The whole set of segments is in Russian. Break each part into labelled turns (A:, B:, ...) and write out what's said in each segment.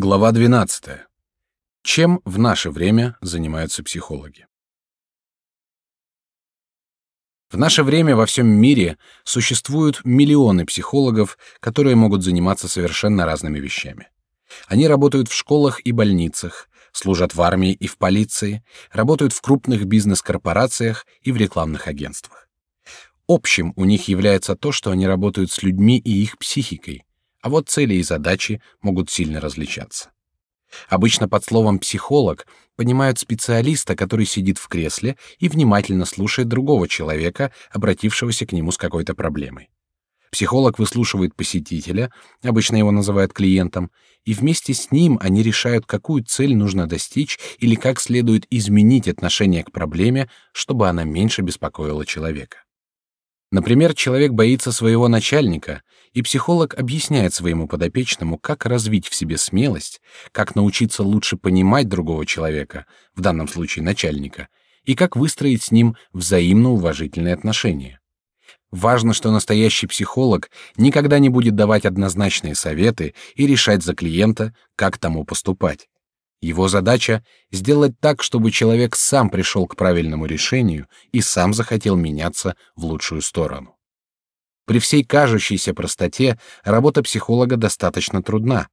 A: Глава 12. Чем в наше время занимаются психологи? В наше время во всем мире существуют миллионы психологов, которые могут заниматься совершенно разными вещами. Они работают в школах и больницах, служат в армии и в полиции, работают в крупных бизнес-корпорациях и в рекламных агентствах. Общим у них является то, что они работают с людьми и их психикой, а вот цели и задачи могут сильно различаться. Обычно под словом психолог понимают специалиста, который сидит в кресле и внимательно слушает другого человека, обратившегося к нему с какой-то проблемой. Психолог выслушивает посетителя, обычно его называют клиентом, и вместе с ним они решают, какую цель нужно достичь или как следует изменить отношение к проблеме, чтобы она меньше беспокоила человека. Например, человек боится своего начальника, и психолог объясняет своему подопечному, как развить в себе смелость, как научиться лучше понимать другого человека, в данном случае начальника, и как выстроить с ним взаимно уважительные отношения. Важно, что настоящий психолог никогда не будет давать однозначные советы и решать за клиента, как тому поступать. Его задача — сделать так, чтобы человек сам пришел к правильному решению и сам захотел меняться в лучшую сторону. При всей кажущейся простоте работа психолога достаточно трудна.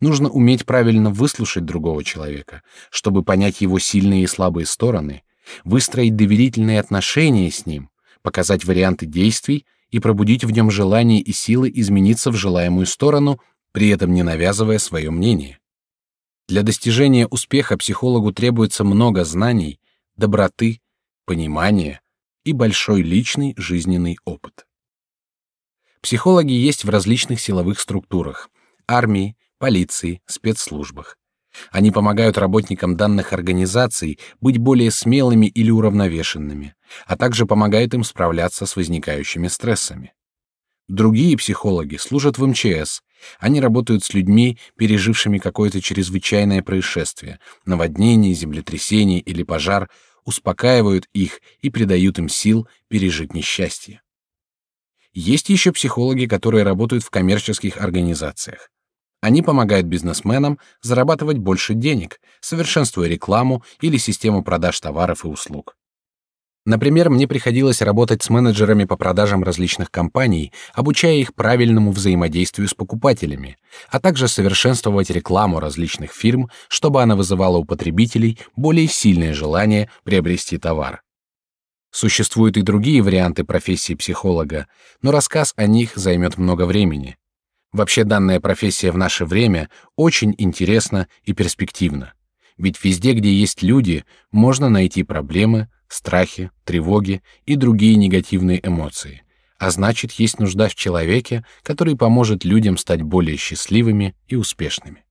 A: Нужно уметь правильно выслушать другого человека, чтобы понять его сильные и слабые стороны, выстроить доверительные отношения с ним, показать варианты действий и пробудить в нем желание и силы измениться в желаемую сторону, при этом не навязывая свое мнение. Для достижения успеха психологу требуется много знаний, доброты, понимания и большой личный жизненный опыт. Психологи есть в различных силовых структурах: армии, полиции, спецслужбах. Они помогают работникам данных организаций быть более смелыми или уравновешенными, а также помогают им справляться с возникающими стрессами. Другие психологи служат в МЧС. Они работают с людьми, пережившими какое-то чрезвычайное происшествие, наводнение, землетрясение или пожар, успокаивают их и придают им сил пережить несчастье. Есть еще психологи, которые работают в коммерческих организациях. Они помогают бизнесменам зарабатывать больше денег, совершенствуя рекламу или систему продаж товаров и услуг. Например, мне приходилось работать с менеджерами по продажам различных компаний, обучая их правильному взаимодействию с покупателями, а также совершенствовать рекламу различных фирм, чтобы она вызывала у потребителей более сильное желание приобрести товар. Существуют и другие варианты профессии психолога, но рассказ о них займет много времени. Вообще данная профессия в наше время очень интересна и перспективна. Ведь везде, где есть люди, можно найти проблемы, страхи, тревоги и другие негативные эмоции. А значит, есть нужда в человеке, который поможет людям стать более счастливыми и успешными.